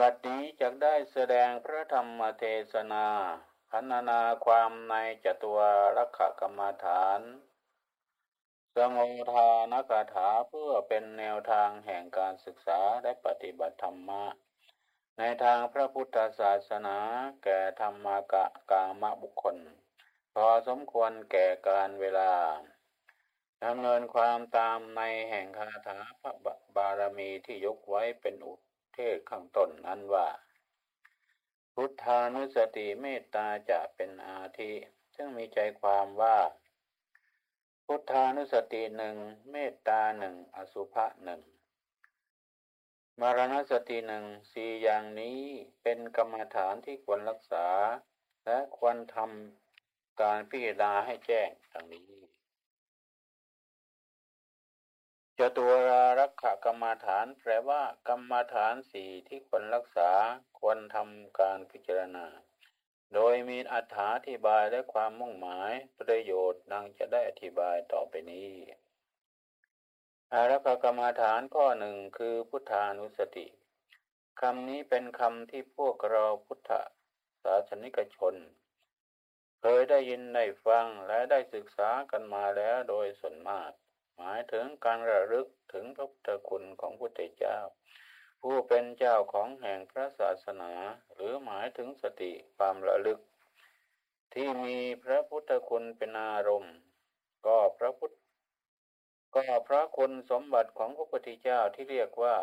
บัดนี้จะได้แสดงพระธรรมเทศนาพันนาความในจตุวรักกรรมฐาน สมุทานกถาเพื่อเป็นแนวทางแห่งการศึกษาและปฏิบัติธรรมะ ในทางพระพุทธศาสนาแก่ธรรมกะกามบุคคล พอสมควรแก่การเวลาดำเนินความตามในแห่งคาถาพระบารมีที่ยกไว้เป็นอุ เทศข้างต้นนั้นว่า พุทธานุสติเมตตาจะเป็นอาทิ ซึ่งมีใจความว่า พุทธานุสติหนึ่งเมตตาหนึ่งอสุภะหนึ่งมรณสติหนึ่งสี่อย่างนี้เป็นกรรมฐานที่ควรรักษา และควรทำการพิจารณาให้แจ้งดังนี้ จตุรารักขกรรมฐานแปลว่ากรรมฐานสี่ที่ควรรักษาควรทำการพิจารณา โดยมีอธิบายและความมุ่งหมายประโยชน์ดังจะได้อธิบายต่อไปนี้อารักขกรรมฐานข้อหนึ่งคือพุทธานุสติคำนี้เป็นคำที่พวกเราพุทธศาสนิกชน เคยได้ยินได้ฟังและได้ศึกษากันมาแล้วโดยส่วนมาก หมายถึงการระลึกถึงพระพุทธคุณของพุทธเจ้า ผู้เป็นเจ้าของแห่งพระศาสนา หรือหมายถึงสติความระลึก ที่มีพระพุทธคุณเป็นอารมณ์ ก็พระพุทธก็พระคุณสมบัติของพระพุทธเจ้าที่เรียกว่า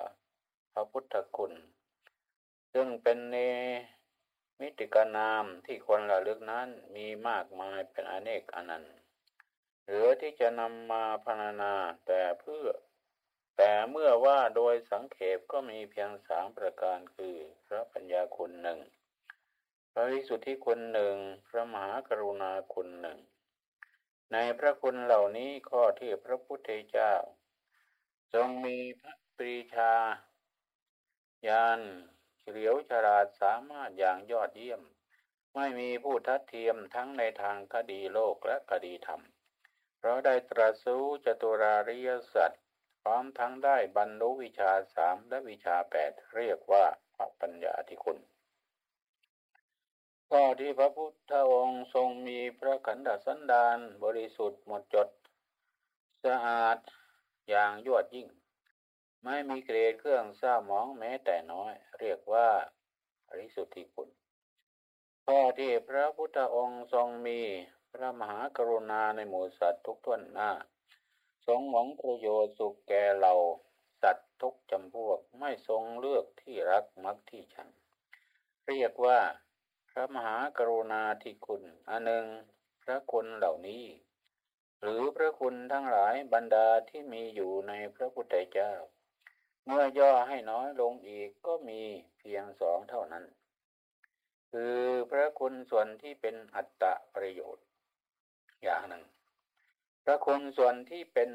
พระพุทธคุณ ซึ่งเป็นเนมิติกนามที่คนระลึกนั้นมีมากมายเป็นอเนกอนันต์ หลือที่จะนำมาพรรณนาแต่เพื่อ แต่เมื่อว่าโดยสังเขปก็มีเพียงสามประการคือพระปัญญาคุณหนึ่งพระวิสุทธิคุณหนึ่งพระมหากรุณาคุณหนึ่ง ในพระคุณเหล่านี้ข้อที่พระพุทธเจ้า ทรงมีพระปรีชา ญาณเฉลียวฉลาดสามารถอย่างยอดเยี่ยม ไม่มีผู้ทัดเทียมทั้งในทางคดีโลกและคดีธรรม เพราะได้ตรัสรู้จตุราริยสัจพร้อมทั้งได้บรรลุวิชาสามและวิชาแปดเรียกว่าพระปัญญาธิคุณข้อที่พระพุทธองค์ทรงมีพระขันธสันดานบริสุทธิ์หมดจด สะอาดอย่างยอดยิ่ง ไม่มีเกรดเครื่องเศร้าหมองแม้แต่น้อย เรียกว่าอริสุทธิคุณข้อที่พระพุทธองค์ทรงมี พระมหากรุณาในหมู่สัตว์ทุกท่วนหน้า ทรงหวังประโยชน์สุขแก่เราสัตว์ทุกจำพวกไม่ทรงเลือกที่รักมักที่ชัง เรียกว่า พระมหากรุณาธิคุณอันหนึ่งพระคุณเหล่านี้ หรือพระคุณทั้งหลายบรรดาที่มีอยู่ในพระพุทธเจ้า เมื่อย่อให้น้อยลงอีกก็มีเพียงสองเท่านั้น คือพระคุณส่วนที่เป็นอัตตะประโยชน์ อย่างหนึ่ง พระคุณส่วนที่เป็น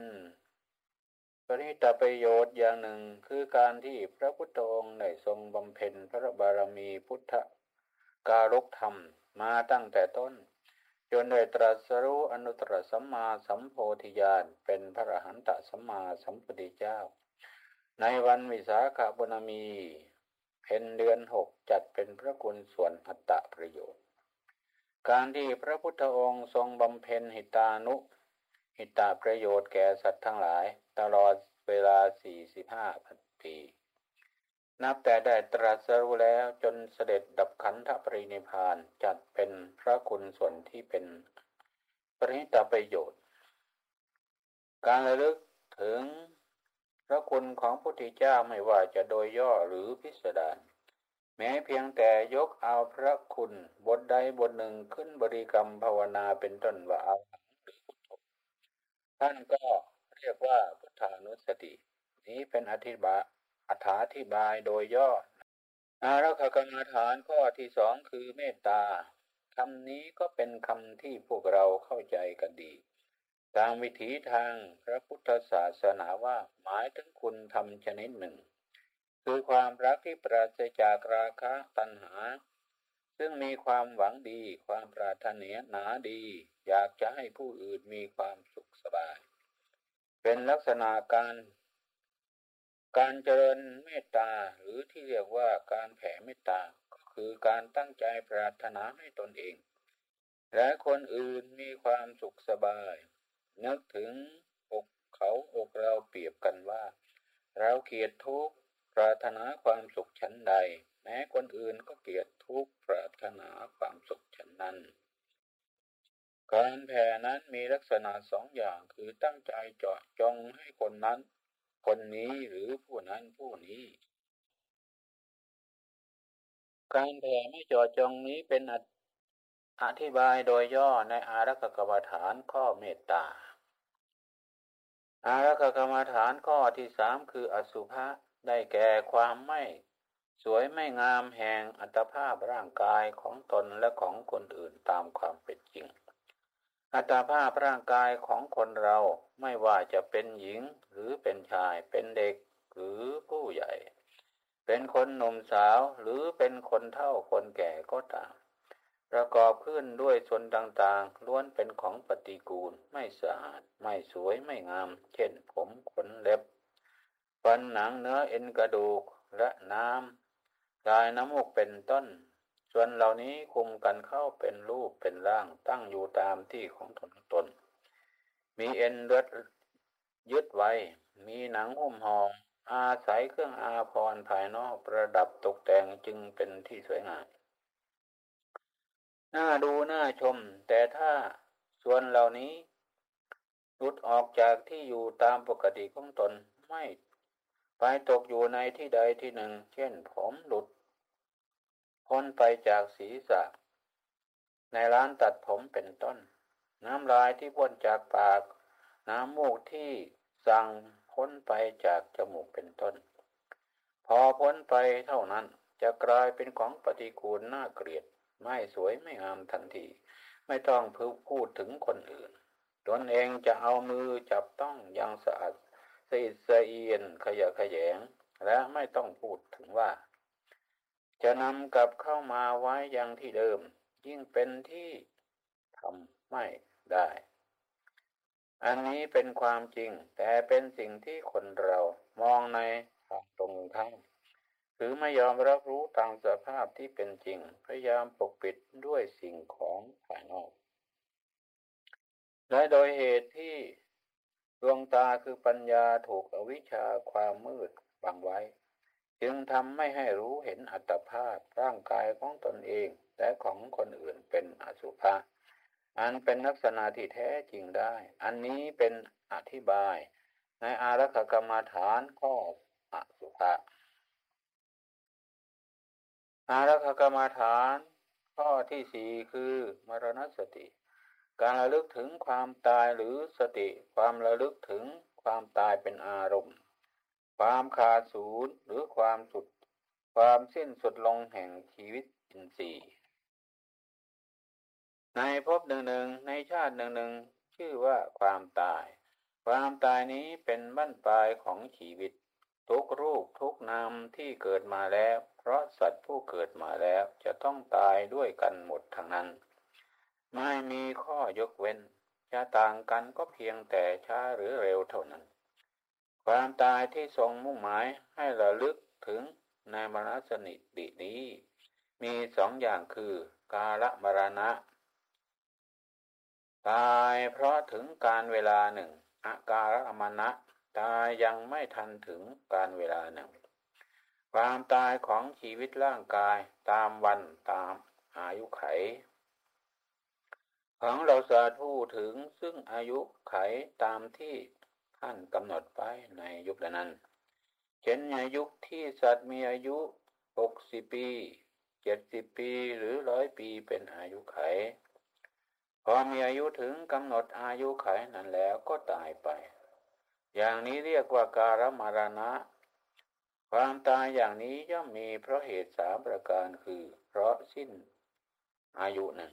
ปริตประโยชน์อย่างหนึ่งคือการที่พระพุทธองค์ได้ทรงบำเพ็ญพระบารมีพุทธการกธรรมมาตั้งแต่ต้น จนได้ตรัสรู้อนุตตรสัมมาสัมโพธิญาณเป็นพระอรหันตสัมมาสัมพุทธเจ้า ในวันวิสาขบุญมี เพ็ญเดือนหกจัดเป็นพระคุณส่วนอัตตประโยชน์ การที่พระพุทธองค์ทรงบำเพ็ญหิตานุ หิตาประโยชน์แก่สัตว์ทั้งหลาย ตลอดเวลา 45ปี นับแต่ได้ตรัสรู้แล้วจนเสด็จดับขันธปรินิพานจัดเป็นพระคุณส่วนที่เป็นปริตาประโยชน์ การระลึกถึงพระคุณของพระพุทธเจ้าไม่ว่าจะโดยย่อหรือพิสดาร แม้เพียงแต่ยกเอาพระคุณบทใดบทหนึ่งขึ้นบริกรรมภาวนาเป็นต้นว่าเอาหรือพุทโธท่านก็เรียกว่าพุทธานุสติ นี้เป็นอธิบายอธิบายโดยย่ออารักขกรรมฐานข้อที่สองคือเมตตาคำนี้ก็เป็นคำที่พวกเราเข้าใจกันดี ตามวิถีทางพระพุทธศาสนาว่าหมายถึงคุณทำชนิดหนึ่ง คือความรักที่ปราศจากราคะตัณหา ซึ่งมีความหวังดี ความปรารถนาหนาดี อยากจะให้ผู้อื่นมีความสุขสบาย เป็นลักษณะการ การเจริญเมตตาหรือที่เรียกว่าการแผ่เมตตาก็คือการตั้งใจปรารถนาให้ตนเอง และคนอื่นมีความสุขสบาย นึกถึงอกเขาอกเราเปรียบกันว่า เราเกลียดทุกข์ ปรารถนาความสุขชั้นใด แม้คนอื่นก็เกลียดทุกข์ปรารถนาความสุขชั้นนั้น การแผ่นั้นมีลักษณะสองอย่างคือตั้งใจเจาะจงให้คนนั้น คนนี้หรือผู้นั้นผู้นี้ การแผ่ไม่เจอจงนี้เป็นอธิบายโดยย่อในอารักกรรมฐานข้อเมตตาอารักกรรมฐานข้อที่สามคืออสุภะ ได้แก่ความไม่สวยไม่งามแห่งอัตภาพร่างกายของตนและของคนอื่นตามความเป็นจริง อัตภาพร่างกายของคนเราไม่ว่าจะเป็นหญิงหรือเป็นชาย เป็นเด็กหรือผู้ใหญ่ เป็นคนหนุ่มสาวหรือเป็นคนเฒ่าคนแก่ก็ตาม ประกอบขึ้นด้วยส่วนต่างๆ ล้วนเป็นของปฏิกูล ไม่สะอาด ไม่สวยไม่งาม เช่นผมขนเล็บ ฟันหนังเนื้อเอ็นกระดูกและน้ำกายน้ำมูกเป็นต้น ส่วนเหล่านี้คุมกันเข้าเป็นรูปเป็นร่างตั้งอยู่ตามที่ของตนตน มีเอ็นเลือดยึดไว้ มีหนังหุ้มห่ออาศัยเครื่องอาภรณ์ภายนอกประดับตกแต่งจึงเป็นที่สวยงามน่าดูน่าชม แต่ถ้าส่วนเหล่านี้หลุดออกจากที่อยู่ตามปกติของตนไม่ ไปตกอยู่ในที่ใดที่หนึ่ง เช่นผมหลุด พ้นไปจากศีรษะ ในร้านตัดผมเป็นต้น น้ำลายที่พ้นจากปาก น้ำมูกที่สั่งพ้นไปจากจมูกเป็นต้น พอพ้นไปเท่านั้นจะกลายเป็นของปฏิกูลน่าเกลียด ไม่สวยไม่งามทันที ไม่ต้องพูดถึงคนอื่นตนเองจะเอามือจับต้องยังสะอาด สีสเอียนขยะขยง และไม่ต้องพูดถึงว่า จะนำกลับเข้ามาไว้ยังที่เดิม ยิ่งเป็นที่ทำไม่ได้ อันนี้เป็นความจริง แต่เป็นสิ่งที่คนเรามองในทางตรงข้ามคือไม่ยอมรับรู้ตามสภาพที่เป็นจริง พยายามปกปิดด้วยสิ่งของภายนอก และโดยเหตุที่ ดวงตาคือปัญญาถูกอวิชชาความมืดบังไว้ จึงทำไม่ให้รู้เห็นอัตภาพร่างกายของตนเองและของคนอื่นเป็นอสุภะอันเป็นลักษณะที่แท้จริงได้ อันนี้เป็นอธิบาย ในอารักขกรรมฐานข้ออสุภะอารักขกรรมฐานข้อที่สี่คือมรณสติ การระลึกถึงความตายหรือสติความระลึกถึงความตายเป็นอารมณ์ ความขาดศูนย์หรือความสุด ความสิ้นสุดลงแห่งชีวิตอินทรีย์ในภพหนึ่งหนึ่งในชาติหนึ่งหนึ่งชื่อว่าความตาย ความตายนี้เป็นบั้นปลายของชีวิต ทุกรูปทุกนามที่เกิดมาแล้ว เพราะสัตว์ผู้เกิดมาแล้วจะต้องตายด้วยกันหมดทั้งนั้น ไม่มีข้อยกเว้น จะต่างกันก็เพียงแต่ช้าหรือเร็วเท่านั้น ความตายที่ทรงมุ่งหมายให้ระลึกถึงในมรณสนิตินี้ มีสองอย่างคือกาละมรณะ ตายเพราะถึงการเวลาหนึ่งอาการะมณะตายยังไม่ทันถึงการเวลาหนึ่ง ความตายของชีวิตร่างกายตามวันตามอายุไข ของเราสาธุถึงซึ่งอายุไขตามที่ท่านกำหนดไปในยุคนั้นเช่นในยุคที่สัตว์มีอายุหกสิบปีเจ็ดสิบปีหรือร้อยปีเป็นอายุไข พอมีอายุถึงกำหนดอายุไขนั้นแล้วก็ตายไป อย่างนี้เรียกว่าการมารณะ ความตายอย่างนี้ย่อมมีเพราะเหตุสามประการคือ เพราะสิ้นอายุนั้น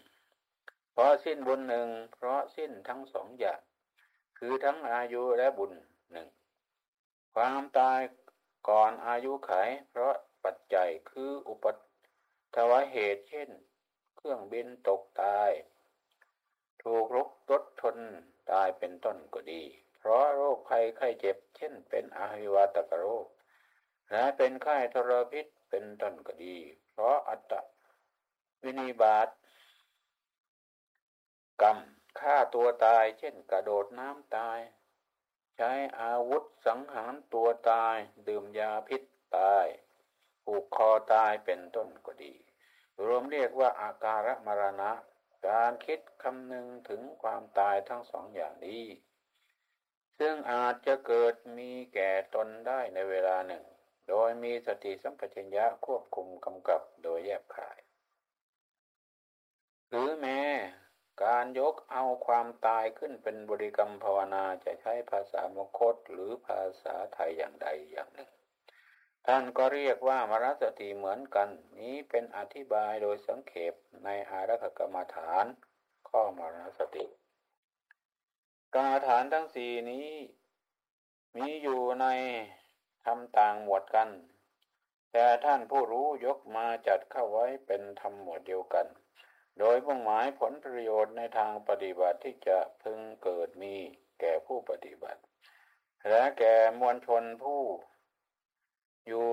เพราะสิ้นบุญหนึ่งเพราะสิ้นทั้งสองอย่าง คือทั้งอายุและบุญหนึ่งความตายก่อนอายุไข เพราะปัจจัยคืออุปทวเหตุเช่น เครื่องบินตกตาย ถูกรกรถชนตายเป็นต้นก็ดี เพราะโรคภัยไข้เจ็บ เช่น เป็นอาหิวาตกโรค และเป็นไข้ทรพิษเป็นต้นก็ดี เพราะอัตวินิบาต กรรมฆ่าตัวตาย เช่นกระโดดน้ำตาย ใช้อาวุธสังหารตัวตาย ดื่มยาพิษตายผูกคอตายเป็นต้นก็ดี รวมเรียกว่าอาการมรณะ การคิดคำนึงถึงความตายทั้งสองอย่างนี้ ซึ่งอาจจะเกิดมีแก่ตนได้ในเวลาหนึ่ง โดยมีสติสัมปชัญญะควบคุมกำกับโดยแยบขาย หรือแม้ การยกเอาความตายขึ้นเป็นบริกรรมภาวนาจะใช้ภาษามคตหรือภาษาไทยอย่างใดอย่างหนึ่ง ท่านก็เรียกว่ามรสติเหมือนกัน นี้เป็นอธิบายโดยสังเขปในอารักกรรมฐาน ข้อมรสติกรรมฐานทั้งสี่นี้ มีอยู่ในทำต่างหมวดกัน แต่ท่านผู้รู้ยกมาจัดเข้าไว้เป็นธรรมหมวดเดียวกัน โดยมุ่งหมายผลประโยชน์ในทางปฏิบัติที่จะพึงเกิดมีแก่ผู้ปฏิบัติ และแก่มวลชนผู้อยู่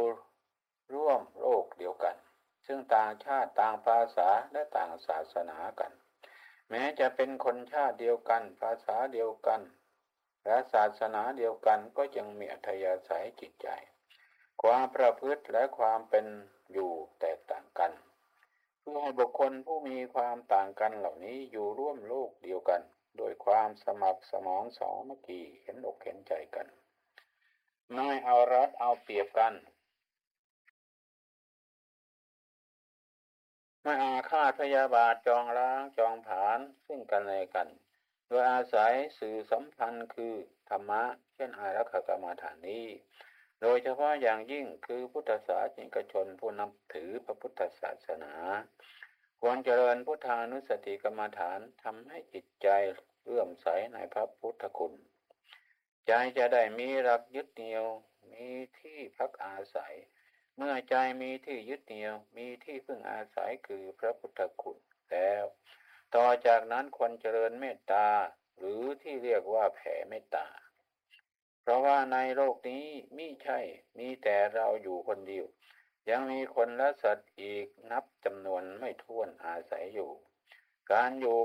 ร่วมโลกเดียวกัน ซึ่งต่างชาติต่างภาษาและต่างศาสนากัน แม้จะเป็นคนชาติเดียวกัน ภาษาเดียวกัน และศาสนาเดียวกันก็ยังมีอัธยาศัยจิตใจ ความประพฤติและความเป็นอยู่แตกต่างกัน เพื่อให้บุคคลผู้มีความต่างกันเหล่านี้อยู่ร่วมโลกเดียวกัน โดยความสมัครสมานสองเมื่อกี้เห็นอกเห็นใจกัน ไม่เอารัดเอาเปรียบกัน ไม่อาฆาตพยาบาทจองล้างจองผานซึ่งกันและกัน โดยอาศัยสื่อสัมพันธ์คือธรรมะ เช่นอารักขกรรมฐานนี้ โดยเฉพาะอย่างยิ่งคือพุทธศาสนิกชนผู้นับถือพระพุทธศาสนา ควรเจริญพุทธานุสติกรรมฐานทำให้จิตใจเลื่อมใสในพระพุทธคุณ ใจจะได้มีหลักยึดเหนี่ยว มีที่พักอาศัย เมื่อใจมีที่ยึดเหนี่ยว มีที่พึ่งอาศัยคือพระพุทธคุณแล้ว ต่อจากนั้นควรเจริญเมตตาหรือที่เรียกว่าแผ่เมตตา เพราะว่าในโลกนี้มิใช่ มีแต่เราอยู่คนเดียว ยังมีคนและสัตว์อีกนับจำนวนไม่ท้วนอาศัยอยู่ การอยู่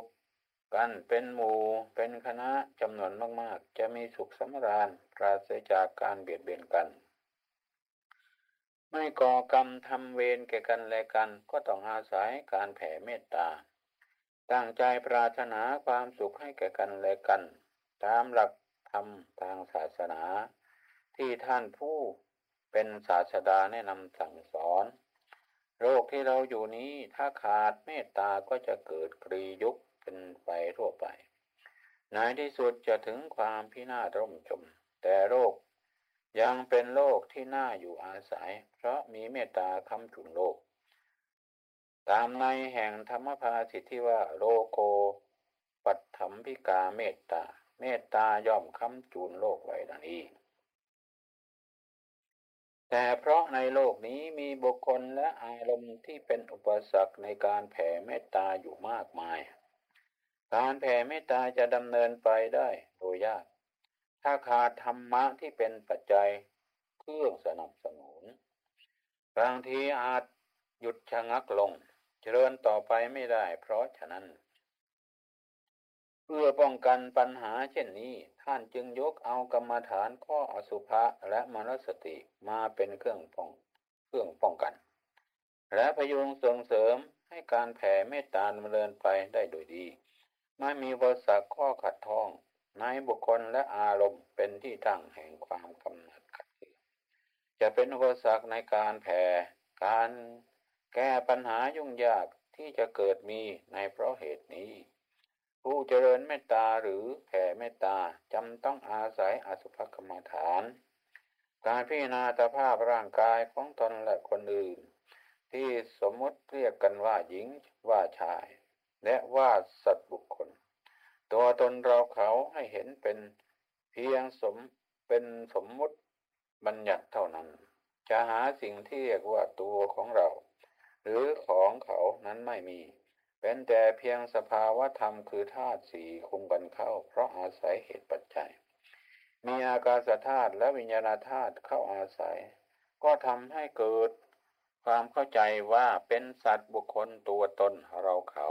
กันเป็นหมู่เป็นคณะจำนวนมาก ๆ จะมีสุขสำราญปราศจากการเบียดเบียนกัน ไม่ก่อกรรมทำเวรแก่กันและกันก็ต้องอาศัยการแผ่เมตตา ตั้งใจปรารถนาความสุขให้แก่กันและกัน ตามหลัก ธรรมทางศาสนา ที่ท่านผู้เป็นศาสดาแนะนำสั่งสอนโรคที่เราอยู่นี้ถ้าขาดเมตตาก็จะเกิดกรียุคเป็นไปทั่วไปในที่สุดจะถึงความพินาศร่มจม แต่โรคยังเป็นโลกที่น่าอยู่อาศัย เพราะมีเมตตาคำจุนโลก ตามในแห่งธรรมภาสิทธิว่าโลโกปัตถมพิกาเมตตา เมตตาย่อมค้ำจูนโลกไว้ดังนี้ แต่เพราะในโลกนี้มีบุคคลและอารมณ์ที่เป็นอุปสรรคในการแผ่เมตตาอยู่มากมาย การแผ่เมตตาจะดำเนินไปได้โดยยาก ถ้าขาดธรรมะที่เป็นปัจจัยเครื่องสนับสนุน บางทีอาจหยุดชะงักลง เจริญต่อไปไม่ได้ เพราะฉะนั้น เพื่อป้องกันปัญหาเช่นนี้ ท่านจึงยกเอากรรมฐานข้ออสุภะและมรสติมาเป็นเครื่องป้องเครื่องป้องกัน และพยุงส่งเสริมให้การแผ่เมตตาดำเนินไปได้โดยดี ไม่มีบริษัทข้อขัดท้องในบุคคลและอารมณ์เป็นที่ตั้งแห่งความกำหนัดขัดเคืองจะเป็นอุปสรรคในการแผ่การแก้ปัญหายุ่งยากที่จะเกิดมีในเพราะเหตุนี้ ผู้เจริญเมตตาหรือแผ่เมตตาจำต้องอาศัยอสุภกรรมฐาน การพิจารณาสภาพร่างกายของตนและคนอื่น ที่สมมติเรียกกันว่าหญิงว่าชาย และว่าสัตว์บุคคล ตัวตนเราเขาให้เห็นเป็นเพียงสมเป็นสมมุติบัญญัติเท่านั้น จะหาสิ่งที่เรียกว่าตัวของเรา หรือของเขานั้นไม่มี เป็นแต่เพียงสภาวะธรรมคือธาตุสี่คุมกันเข้า เพราะอาศัยเหตุปัจจัย มีอากาศธาตุและวิญญาณธาตุเข้าอาศัย ก็ทำให้เกิดความเข้าใจว่าเป็นสัตว์บุคคลตัวตนเราเขา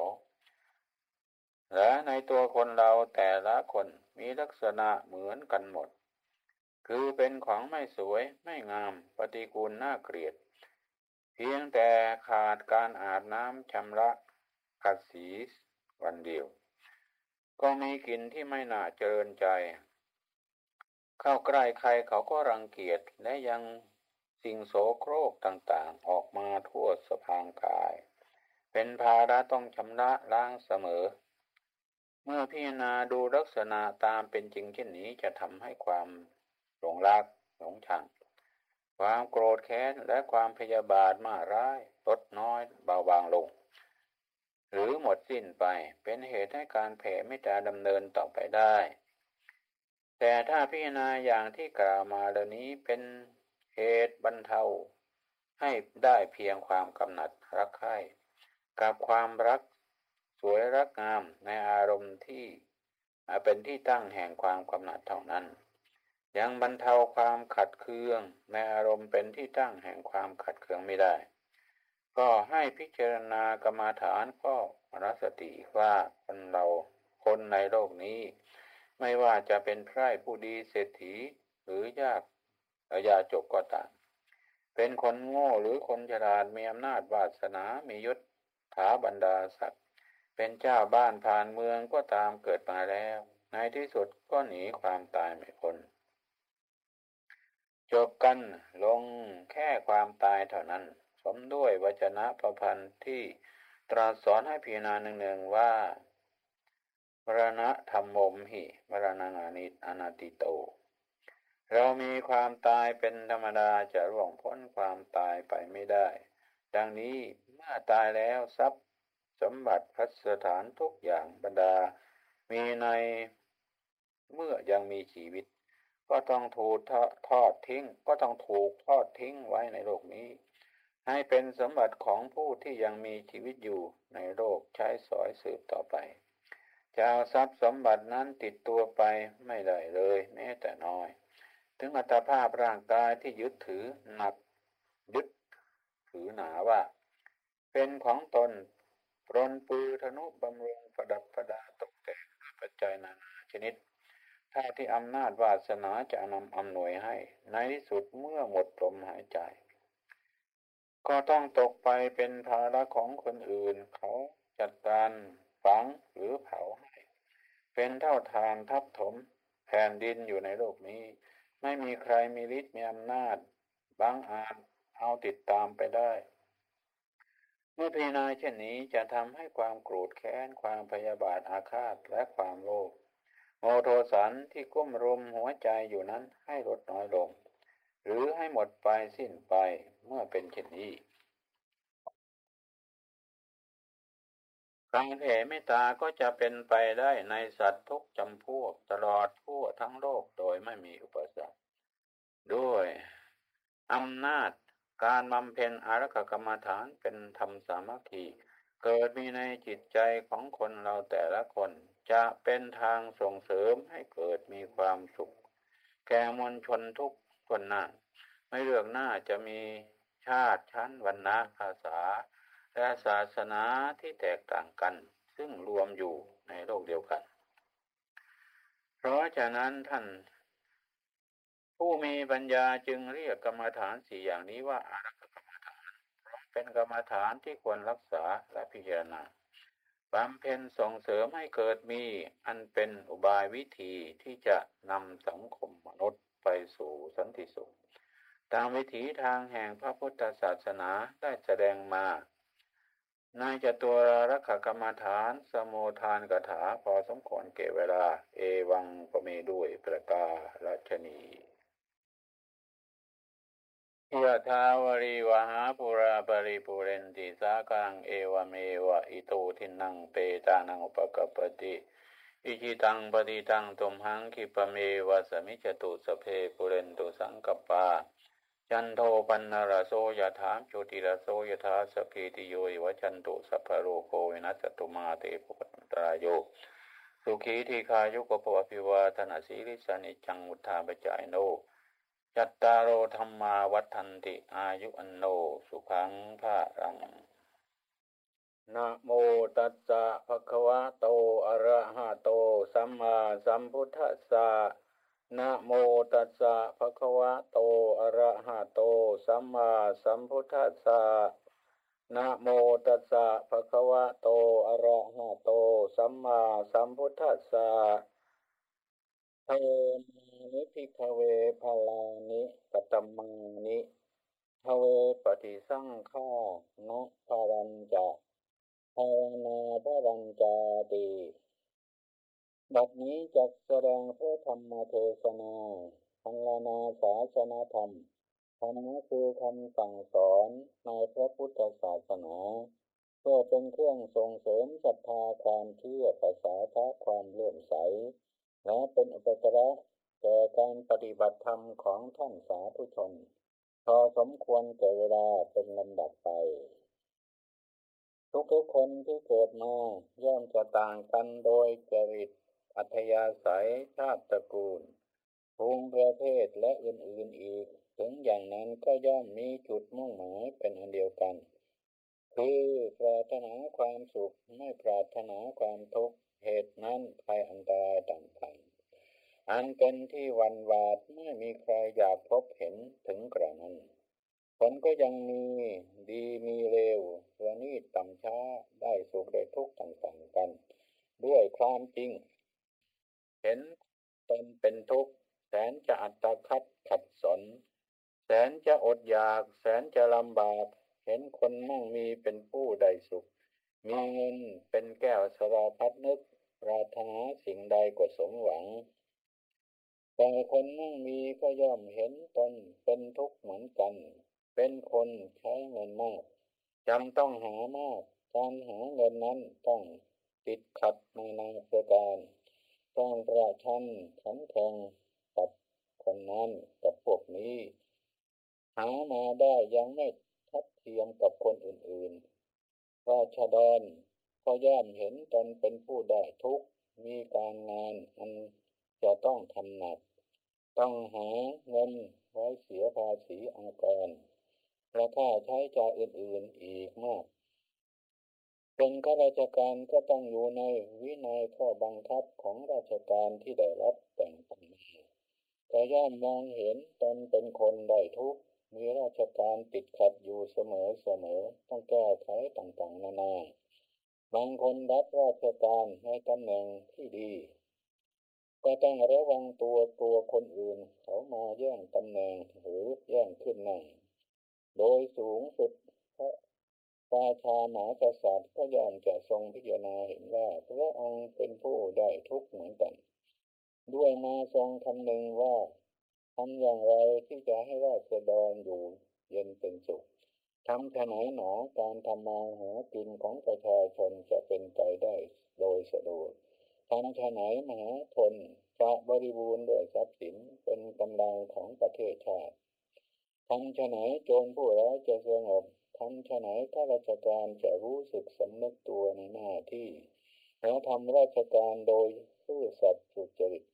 และในตัวคนเราแต่ละคนมีลักษณะเหมือนกันหมด คือเป็นของไม่สวยไม่งามปฏิกูลน่าเกลียด เพียงแต่ขาดการอาบน้ำชำระ ขัดสีวันเดียว ก็มีกลิ่นที่ไม่น่าเจริญใจ เข้าใกล้ใครเขาก็รังเกียจและยังสิ่งโสโครกต่างๆ ออกมาทั่วสะพางกาย เป็นภาระต้องชำระล้างเสมอ เมื่อพิจารณาดูลักษณะตามเป็นจริงเช่นนี้จะทำให้ความหลงรักหลงชังความโกรธแค้นและความพยาบาทมาร้ายลดน้อยเบาบางลง หรือหมดสิ้นไปเป็นเหตุให้การแผ่เมตตาดำเนินต่อไปได้ แต่ถ้าพิจารณาอย่างที่กล่าวมาเหล่านี้เป็นเหตุบรรเทา ให้ได้เพียงความกำหนัดรักใคร่กับความรักสวยรักงามในอารมณ์ที่เป็นที่ตั้งแห่งความกำหนัดเท่านั้น ยังบรรเทาความขัดเคืองในอารมณ์เป็นที่ตั้งแห่งความขัดเคืองไม่ได้ ก็ให้พิจารณากรรมาฐานก็รัสติว่าคนเราคนในโลกนี้ ไม่ว่าจะเป็นไพร่ผู้ดีเศรษฐีหรือยากยาจกก็ตามเป็นคนโง่หรือคนฉลาดมีอำนาจวาสนา มียศถาบรรดาศักดิ์เป็นเจ้าบ้านผ่านเมืองก็ตามเกิดมาแล้ว ในที่สุดก็หนีความตายไม่พ้นจบกันลงแค่ความตายเท่านั้น มด้วยวจนะประพันธ์ที่ตรัสสอนให้พิจารณาหนึ่งๆว่ามรณะธรรมมหิมรณานิอนาติโต เรามีความตายเป็นธรรมดาจะร่วงพ้นความตายไปไม่ได้ ดังนี้เมื่อตายแล้วทรัพย์สมบัติพัสถานทุกอย่างบรรดา มีในเมื่อยังมีชีวิต ก็ต้องถูกทอดทิ้ง ก็ต้องถูกทอดทิ้งไว้ในโลกนี้ ให้เป็นสมบัติของผู้ที่ยังมีชีวิตอยู่ในโลกใช้สอยสืบต่อไป จะเอาทรัพย์สมบัตินั้นติดตัวไปไม่ได้เลยแม้แต่น้อย ถึงอัตภาพร่างกายที่ยึดถือหนักยึดถือหนาว่า เป็นของตนรนปือธนุบำรุงประดับประดาตกแต่งด้วยปัจจัยนานาชนิดถ้าที่อำนาจวาสนาจะนำอำนวยให้ ในที่สุดเมื่อหมดลมหายใจ ก็ต้องตกไปเป็นภาระของคนอื่น เขาจัดการฝังหรือเผาให้เป็นเท่าทานทับถมแผ่นดินอยู่ในโลกนี้ ไม่มีใครมีฤทธิ์มีอำนาจบางอาจเอาติดตามไปได้ เมื่อพิจารณาเช่นนี้จะทำให้ความโกรธแค้น ความพยาบาทอาฆาตและความโลภโมโทสันที่ก้มรุมหัวใจอยู่นั้นให้ลดน้อยลง หรือให้หมดไปสิ้นไป เมื่อเป็นเช่นนี้การแผ่เมตตาก็จะเป็นไปได้ในสัตว์ทุกจำพวกตลอดทั่วทั้งโลกโดยไม่มีอุปสรรค ด้วยอำนาจการบำเพ็ญอารักกรรมฐานเป็นธรรมสามัคคีเกิดมีในจิตใจของคนเราแต่ละคนจะเป็นทางส่งเสริมให้เกิดมีความสุข แก่มวลชนทุกคนหน้าไม่เลือกหน้าจะมี ชาติชั้นวรรณะภาษา และศาสนาที่แตกต่างกัน ซึ่งรวมอยู่ในโลกเดียวกัน เพราะฉะนั้นท่าน ผู้มีปัญญาจึงเรียกกรรมฐานสี่อย่างนี้ว่าอารักกรรมฐาน เพราะเป็นกรรมฐานที่ควรรักษาและพิจารณาบำเพ็ญส่งเสริมให้เกิดมีอันเป็นอุบายวิธีที่จะนำสังคมมนุษย์ไปสู่สันติสุข ตามวิถีทางแห่งพระพุทธศาสนาได้แสดงมานายจตัวรักขกรรมฐานสมุทานกถาพอสมควรเก็บเวลา เอวังปเมด้วยประกาศชนียะทาวรีวหาปุราปริปุเรนติสากังเอวเมวะอิโตทินนังเปตานังอุปะกัปปะติ อิจฉิตังปัตถิตังตุมหัง ขิปปะเมวะ สะมิชฌะตุ สัพเพปูเรนตุสังกัปปา จันโทปัณณะระโส ยะถา มะณิ โชติระโส ยะถาสัพพีติโยวิวัชชันตุสัพพะโรโควินัสสะตุมาเต ภะวัตวันตะราโยสุขีทีฆายุโก ภะวะ อะภิวาทะนะสีลิสสะ นิจจัง วุฑฒาปะจายิโนจัตตาโร ธัมมาวัฑฒันติอายุ วัณโณสุขัง พะลังนะโมตัสสะภะคะวะโตอะระหะโต สัมมาสัมพุทธัสสะ นะโมตัสสะภะคะวะโต อะระหะโต สัมมาสัมพุทธัสสะนะโมตัสสะภะคะวะโต อะระหะโต สัมมาสัมพุทธัสสะ ทเวมานิ ภิกขะเวภาลานิกตมังนิทเวปฏิสังฆานะภารัญจะภาวนาพระรัญจาติ บัดนี้จักแสดงพระธรรมเทศนาพังลานาศาสนาธรรม ธรรมะคือคำสั่งสอนในพระพุทธศาสนา เพื่อเป็นเครื่องส่งเสริมศรัทธาความเชื่อภาษาทะความเลื่อมใส และเป็นอุปการะแก่การปฏิบัติธรรมของท่านสาธุชน พอสมควรแก่เวลาเป็นลำดับไปทุกๆคนที่เกิดมาย่อมจะต่างกันโดยจริต อัธยาศัยชาติตระกูลภูมิประเทศและอื่นๆอีก ถึงอย่างนั้นก็ย่อมมีจุดมุ่งหมายเป็นอันเดียวกัน คือปรารถนาความสุขไม่ปรารถนาความทุกข์เหตุนั้นภัยอันตรายต่างๆอันเป็นที่วันวาดไม่มีใครอยากพบเห็นถึงกระนั้นผลก็ยังมีดีมีเร็วตัวนี้ต่ำช้าได้สุขได้ทุกข์ต่างๆกัน ด้วยความจริง เห็นตนเป็นทุกข์แสนจะอัตคัดขัดสน แสนจะอดอยาก แสนจะลำบาก เห็นคนมั่งมีเป็นผู้ได้สุข มีเงินเป็นแก้วสรพัดนึกปรารถนาสิ่งใดก็สมหวังแต่คนมั่งมีก็ย่อมเห็นตนเป็นทุกข์เหมือนกัน เป็นคนใช้เงินมากจำต้องหามากการหาเงินนั้นต้องติดขัดในนาประการ ต้องประชันขันแข่งกับคนนั้นกับพวกนี้ หามาได้ยังไม่ทัดเทียมกับคนอื่นๆ ราชดรก็ย่อมเห็นตนเป็นผู้ได้ทุกมีการงานอันจะต้องทำหนัก ต้องหาเงินไว้เสียภาษีอากรและค่าใช้จ่ายอื่นๆอีกมาก เป็นข้าราชการก็ต้องอยู่ในวินัยข้อบังคับของราชการที่ได้รับแต่งตั้งมาก็ย่อมมองเห็นตนเป็นคนได้ทุกมีราชการติดขัดอยู่เสมอเสมอต้องแก้ไขต่างๆนานา บางคนรับราชการในตำแหน่งที่ดี ก็ต้องระวังตัวกลัวคนอื่น เขามาแย่งตำแหน่งหรือแย่งขึ้นนั่งโดยสูงสุด ระราชาหมากษัตริย์ก็ย่อมจะทรงพิจารณาเห็นว่าพระองค์เป็นผู้ได้ทุกข์เหมือนกัน ด้วยมาทรงคำนึงว่าทำอย่างไรที่จะให้ราษฎรอยู่เย็นเป็นสุขทำขนายหนอการทำมาหากินของประชาชนจะเป็นไปได้โดยสะดวกทำขนายมหาชนจะบริบูรณ์ด้วยทรัพย์สินเป็นกำลังของประเทศชาติทำฉไหนโจรผู้ร้ายจะสงบ ทำฉไหนข้าราชการจะรู้สึกสำนึกตัวในหน้าที่แล้วทำราชการโดยซื่อสัตย์สุจริต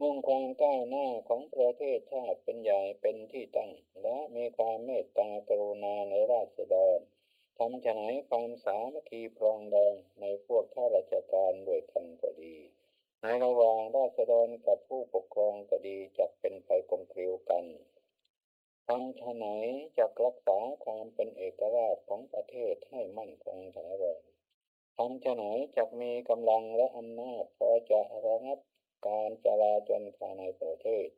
มุ่งความก้าวหน้าของประเทศชาติเป็นใหญ่เป็นที่ตั้ง และมีความเมตตากรุณาในราษฎรทำฉไหนความสามัคคีปรองดองในพวกข้าราชการด้วยกันก็ดี ในระหว่างราษฎรกับผู้ปกครองก็ดีจะเป็นไปกลมเกลียวกัน ทำฉไหนจะรักษาความเป็นเอกราชของประเทศให้มั่นคงถาวรทำฉไหนจะมีกำลังและอำนาจพอจะระงับการจราจนภายในประเทศ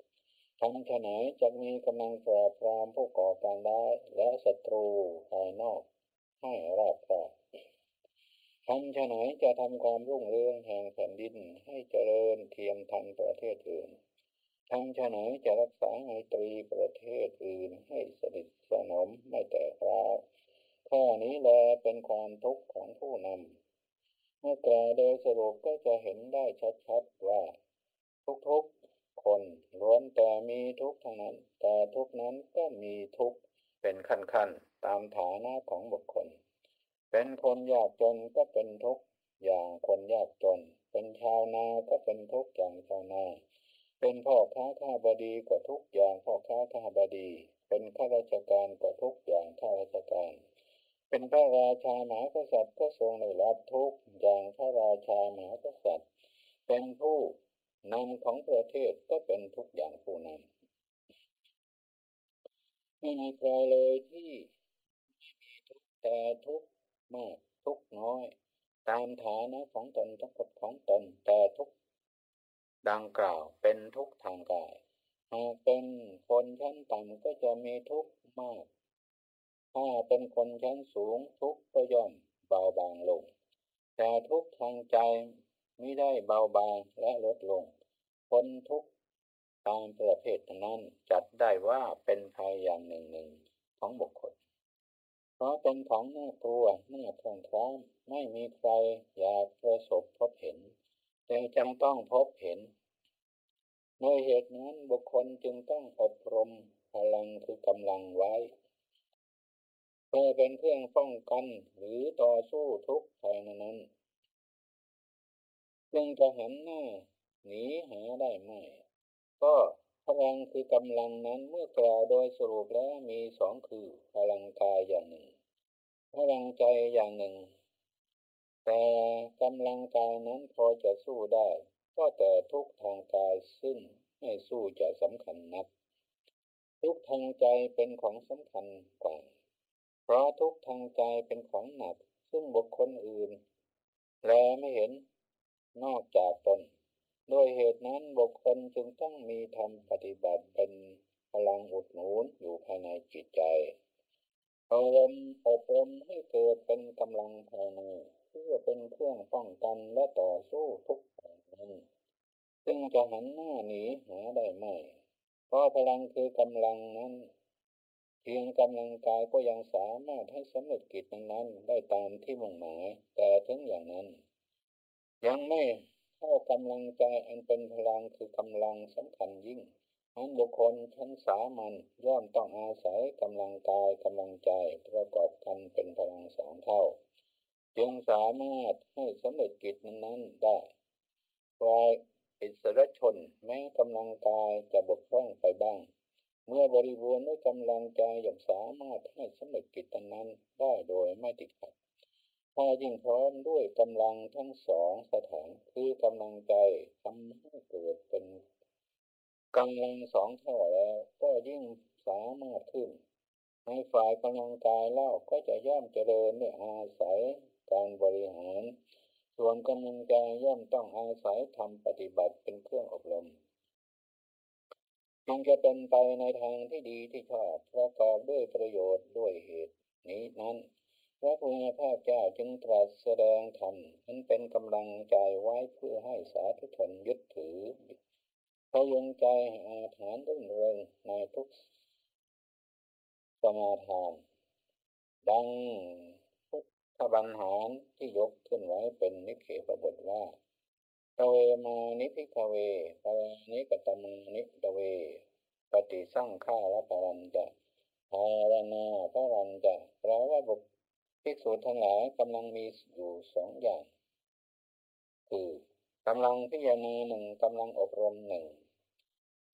ทำฉไหนจะมีกำลังปราบปรามผู้ก่อการร้ายและศัตรูภายนอกให้ราบคอบทำฉไหนจะทำความรุ่งเรืองแห่งแผ่นดินให้เจริญเทียมทันประเทศอื่น ทำฉไหนจะรักษาไมตรีประเทศอื่นให้สนิทสนมไม่แตกร้าวข้อนี้แลเป็นความทุกข์ของผู้นำเมื่อกล่าวโดยสรุปก็จะเห็นได้ชัดๆว่า ทุกๆคนล้วนแต่มีทุกข์ทั้งนั้น แต่ทุกนั้นก็มีทุกข์เป็นขั้นๆ ตามฐานะของบุคคล เป็นคนยากจนก็เป็นทุกข์อย่างคนยากจน เป็นชาวนาก็เป็นทุกข์อย่างชาวนา เป็นพ่อค้าข้าบดีกว่าทุกอย่างพ่อค้าข้าบดี เป็นข้าราชการกว่าทุกอย่างข้าราชการ เป็นพระราชาหมหากษัตริย์ก็ทรงได้รับทุกอย่างพระราชาหมหากษัตริย์ เป็นผู้นำของประเทศก็เป็นทุกอย่างผู้นำไม่มีใครเลยที่ไม่มีทุกแต่ทุกมากทุกน้อย ตามฐานะของตนทั้งหมดของตนแต่ทุก ดังกล่าวเป็นทุกทางกายหากเป็นคนชั้นต่ำก็จะมีทุกข์มาก ถ้าเป็นคนชั้นสูงทุกข์ก็ย่อมเบาบางลง แต่ทุกทางใจไม่ได้เบาบางและลดลง คนทุกตามประเภทนั้นจัดได้ว่าเป็นภัยอย่างหนึ่งหนึ่งของบุคคล เพราะเป็นของน่ากลัวน่าทงท้ามไม่มีใครอยากประสบพบเห็น แต่จำต้องพบเห็นโดยเหตุนั้นบุคคลจึงต้องอบรมพลังคือกำลังไว้ เพื่อเป็นเครื่องป้องกันหรือต่อสู้ทุกภายในนั้น จึงจะหันหน้าหนีหาได้ไหมก็พลังคือกำลังนั้นเมื่อกล่าวโดยสรุปแล้วมีสองคือพลังกายอย่างหนึ่ง พลังใจอย่างหนึ่ง แต่กำลังกายนั้นพอจะสู้ได้ ก็แต่ทุกทางกายซึ่งไม่สู้จะสำคัญนัก ทุกทางใจเป็นของสำคัญกว่า เพราะทุกทางใจเป็นของหนัก ซึ่งบุคคลอื่นแลไม่เห็นนอกจากตนโดยเหตุนั้นบุคคลจึงต้องมีธรรมปฏิบัติเป็นพลังอุดหนุนอยู่ภายในจิตใจอบรมอบรมให้เกิดเป็นกำลังภายใน เพื่อเป็นเครื่องป้องกันและต่อสู้ทุกนั้นซึ่งจะหันหน้าหนีหาได้ไม่เพราะพลังคือกำลังนั้น เพียงกำลังกายก็ยังสามารถให้สำเร็จกิจนั้นได้ตามที่มุ่งหมายแต่ถึงอย่างนั้น ยังไม่เท่ากำลังใจอันเป็นพลังคือกำลังสำคัญยิ่งอันบุคคลชั้นสามัญย่อมต้องอาศัยกำลังกายกำลังใจประกอบกันเป็นพลังสองเท่า จึงสามารถให้สำเร็จกิจนั้นได้ฝ่ายอิสระชนแม้กำลังกายจะบกพร่องไปบ้าง เมื่อบริบูรณ์ด้วยกำลังใจย่อมสามารถให้สำเร็จกิจนั้นได้โดยไม่ติดขัดถ้ายิ่งพร้อมด้วยกำลังทั้งสองสถานคือกำลังใจทำให้เกิดเป็นกำลังสองเท่าแล้วก็ยิ่งสามารถขึ้นในฝ่ายกำลังกายเล่าก็จะย่อมเจริญด้วยอาศัย การบริหาร ส่วนกำลังใจย่อมต้องอาศัยทำปฏิบัติเป็นเครื่องอบรมจึงจะเป็นไปในทางที่ดีที่ชอบประกอบด้วยประโยชน์ด้วยเหตุ นี้นั้นพระพุทธภาคเจ้าจึงตรัสแสดงธรรมนั้นเป็นกำลังใจไว้เพื่อให้สาธุชนยึดถือพยุงใจอาถานรุ่งเรืองในทุกสมาทานดัง ถ้าบัญหารที่ยกขึ้นไว้เป็นนิเขปบทว่าทเวมานิ ภิกขะเว พะลานิ กะตะมานิ ทเว ปะฏิสังขานะพะลัญจะภาวะนาพะลัญจะแปลว่าดูกรภิกษุทั้งหลายกำลังมีอยู่สองอย่าง คือกำลังพิจารณาหนึ่งกำลังอบรมหนึ่ง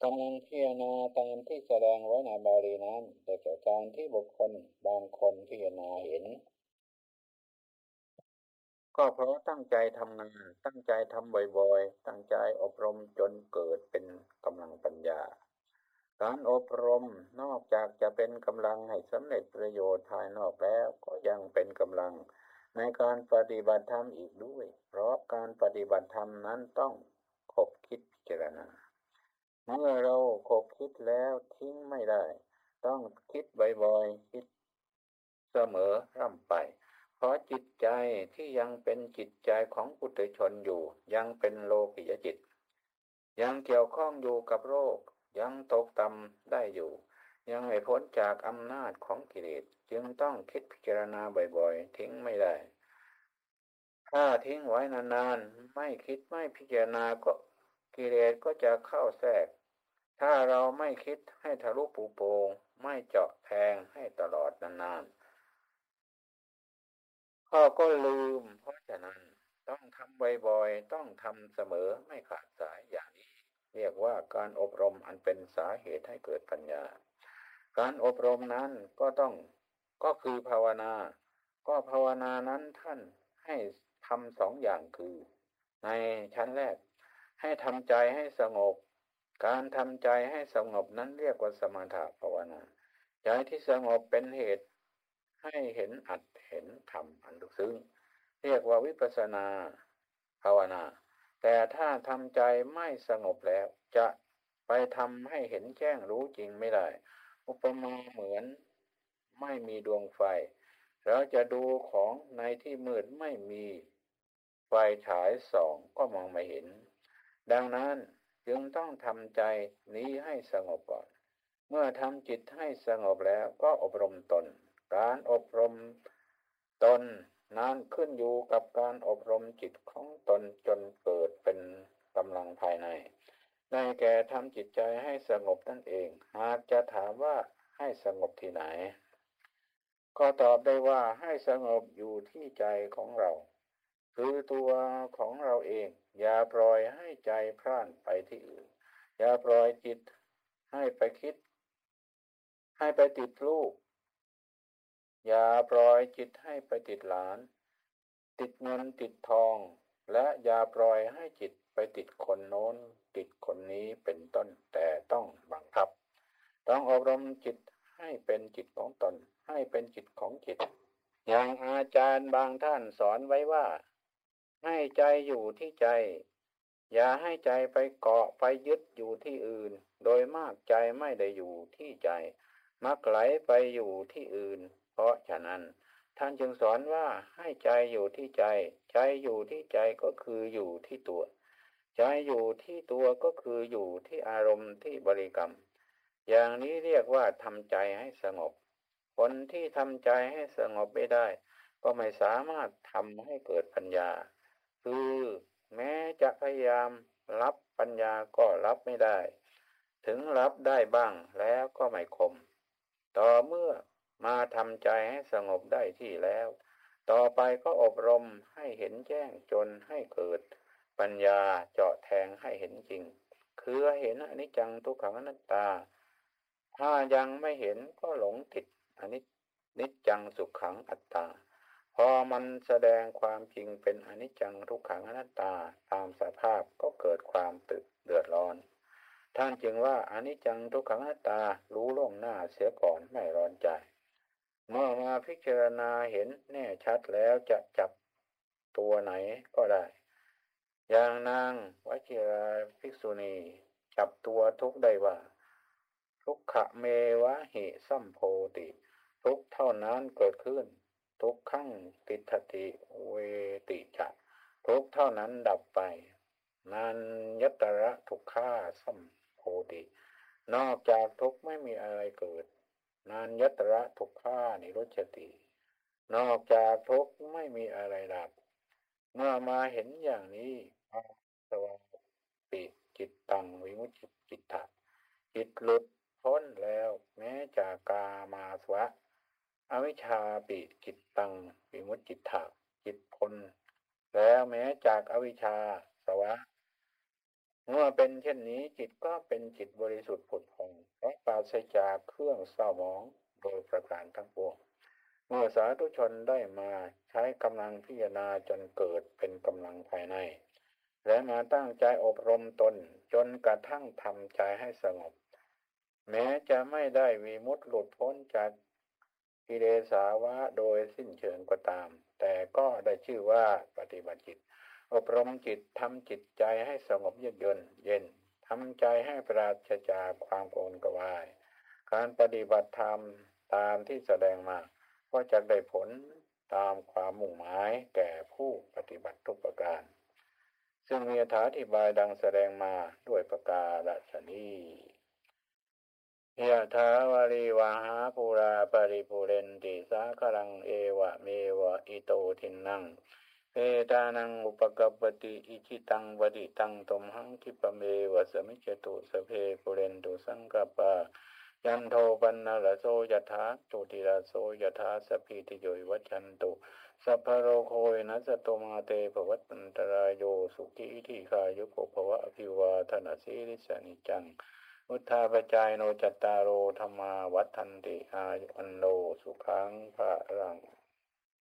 กำลังพิจารณาตามที่แสดงไว้ในบาลีนั้นได้แก่การที่บุคคลบางคนพิจารณาเห็น ก็เพราะตั้งใจทำงาน ตั้งใจทำบ่อยๆ ตั้งใจอบรมจนเกิดเป็นกำลังปัญญา การอบรมนอกจากจะเป็นกำลังให้สำเร็จประโยชน์ภายนอกแล้วก็ยังเป็นกำลัง ในการปฏิบัติธรรมอีกด้วย เพราะการปฏิบัติธรรมนั้นต้องคบคิดพิจารณา เมื่อเราคบคิดแล้วทิ้งไม่ได้ ต้องคิดบ่อยๆ คิดเสมอร่ำไป ราะจิตใจที่ยังเป็นจิตใจของปุถุชนอยู่ ยังเป็นโลกิยจิต ยังเกี่ยวข้องอยู่กับโรคยังตกต่ำได้อยู่ ยังไม่พ้นจากอำนาจของกิเลสจึงต้องคิดพิจารณาบ่อยๆ ทิ้งไม่ได้ ถ้าทิ้งไว้นานๆ ไม่คิดไม่พิจารณาก็กิเลสก็จะเข้าแทรก ถ้าเราไม่คิดให้ทะลุปูโปงไม่เจาะแทงให้ตลอดนานๆ พ่อก็ลืม เพราะฉะนั้นต้องทำบ่อยๆ ต้องทำเสมอไม่ขาดสายอย่างนี้ เรียกว่าการอบรมอันเป็นสาเหตุให้เกิดปัญญา การอบรมนั้นก็ต้องก็คือภาวนา ก็ภาวนานั้นท่านให้ทำสองอย่างคือ ในชั้นแรก ให้ทำใจให้สงบ การทำใจให้สงบนั้นเรียกว่าสมาถภาวนาใจที่สงบเป็นเหตุให้เห็นอัด ห็นธรรมอันลึกซึ้ง เรียกว่าวิปัสนาภาวนา แต่ถ้าทำใจไม่สงบแล้ว จะไปทำให้เห็นแจ้งรู้จริงไม่ได้ อุปมาเหมือนไม่มีดวงไฟ เราจะดูของในที่มืดไม่มีไฟฉายส่องก็มองไม่เห็น ดังนั้นจึงต้องทำใจนี้ให้สงบก่อน เมื่อทำจิตให้สงบแล้วก็อบรมตน การอบรม ตนนั้นขึ้นอยู่กับการอบรมจิตของตนจนเกิดเป็นกำลังภายใน ได้แก่ทำจิตใจให้สงบนั่นเอง หากจะถามว่าให้สงบที่ไหน ก็ตอบได้ว่าให้สงบอยู่ที่ใจของเรา คือตัวของเราเอง อย่าปล่อยให้ใจพร่านไปที่อื่น อย่าปล่อยจิตให้ไปคิด ให้ไปติดลูก อย่าปล่อยจิตให้ไปติดหลาน ติดเงินติดทอง และอย่าปล่อยให้จิตไปติดคนโน้น ติดคนนี้เป็นต้นแต่ต้องบังคับ ต้องอบรมจิตให้เป็นจิตของตน ให้เป็นจิตของจิต อย่างอาจารย์บางท่านสอนไว้ว่า ให้ใจอยู่ที่ใจ อย่าให้ใจไปเกาะไปยึดอยู่ที่อื่น โดยมากใจไม่ได้อยู่ที่ใจ มักไหลไปอยู่ที่อื่น นั้น ท่านจึงสอนว่าให้ใจอยู่ที่ใจ ใจอยู่ที่ใจก็คืออยู่ที่ตัว ใจอยู่ที่ตัวก็คืออยู่ที่อารมณ์ที่บริกรรม อย่างนี้เรียกว่าทำใจให้สงบ คนที่ทำใจให้สงบไม่ได้ ก็ไม่สามารถทำให้เกิดปัญญา คือแม้จะพยายามรับปัญญาก็รับไม่ได้ ถึงรับได้บ้างแล้วก็ไม่คม ต่อเมื่อ มาทำใจให้สงบได้ที่แล้ว ต่อไปก็อบรมให้เห็นแจ้งจนให้เกิด ปัญญาเจาะแทงให้เห็นจริง คือเห็นอนิจจังทุกขังอนัตตา ถ้ายังไม่เห็นก็หลงติดอนิจนิจจังสุขขังอัตตา พอมันแสดงความจริงเป็นอนิจจังทุกขังอนัตตาตามสภาพก็เกิดความตึกเดือดร้อน ท่านจึงว่าอนิจจังทุกขังอนัตตารู้ล่วงหน้าเสียก่อนไม่ร้อนใจ เมื่อมาพิจารณาเห็นแน่ชัดแล้วจะจับตัวไหนก็ได้ อย่างนางวชิราภิกษุณี จับตัวทุกได้ว่า ทุกขะเมวะหิสัมโพติ ทุกเท่านั้นเกิดขึ้น ทุกขั้งติทติเวติจะทุกเท่านั้นดับไป นันยตระทุกข้าสัมโพติ นอกจากทุกไม่มีอะไรเกิด นานยัตระทุกข้านิรุชติ นอกจากทุกไม่มีอะไรดับเมื่อมาเห็นอย่างนี้สวาปิจิตตังวิมุจิตจิตถะจิตหลุดพ้นแล้วแม้จากกามาสวะ อวิชชาปิจิตตังวิมุจิตถะจิตพ้นแล้วแม้จากอวิชชาสวะ เมื่อเป็นเช่นนี้จิตก็เป็นจิตบริสุทธิ์ผุดพองและปราศจากเครื่องเศร้าหมองโดยประการทั้งปวงเมื่อสาธุชนได้มาใช้กำลังพิจารณาจนเกิดเป็นกำลังภายใน และมาตั้งใจอบรมตนจนกระทั่งทำใจให้สงบ แม้จะไม่ได้วีมุตหลุดพ้นจากกิเลสาวะโดยสิ้นเชิงก็ตาม แต่ก็ได้ชื่อว่าปฏิบัติจิต อบรมจิตทำจิตใจให้สงบเยือกเย็นเย็นทำใจให้ปราศจากความโกรธกวาย การปฏิบัติธรรมตามที่แสดงมา ก็จะได้ผลตามความมุ่งหมายแก่ผู้ปฏิบัติทุกประการ ซึ่งมีอธิบายดังแสดงมาด้วยประกาศนียะถาวาริวาหาปูราปริปุเรนติสาครังเอวะเมวะอิโตทินัง เอตานังอุปกปติอิจิตังวดิตังตมหังคิปเมวะสมิจตุสเพปุเรนตุสังกปะยันโทปันนาลโสยถาตุติลาโสยถาสพีติโยวัชันตุสัพพโรโคยนัสตุมาเตภวัตันตรายโยสุขีทีคายุโกภวะอภิวาทนาสีริสนิจังมุทาปจายโนจตารโรธรรมาวัฏันติอายุอันโนสุขังภะรัง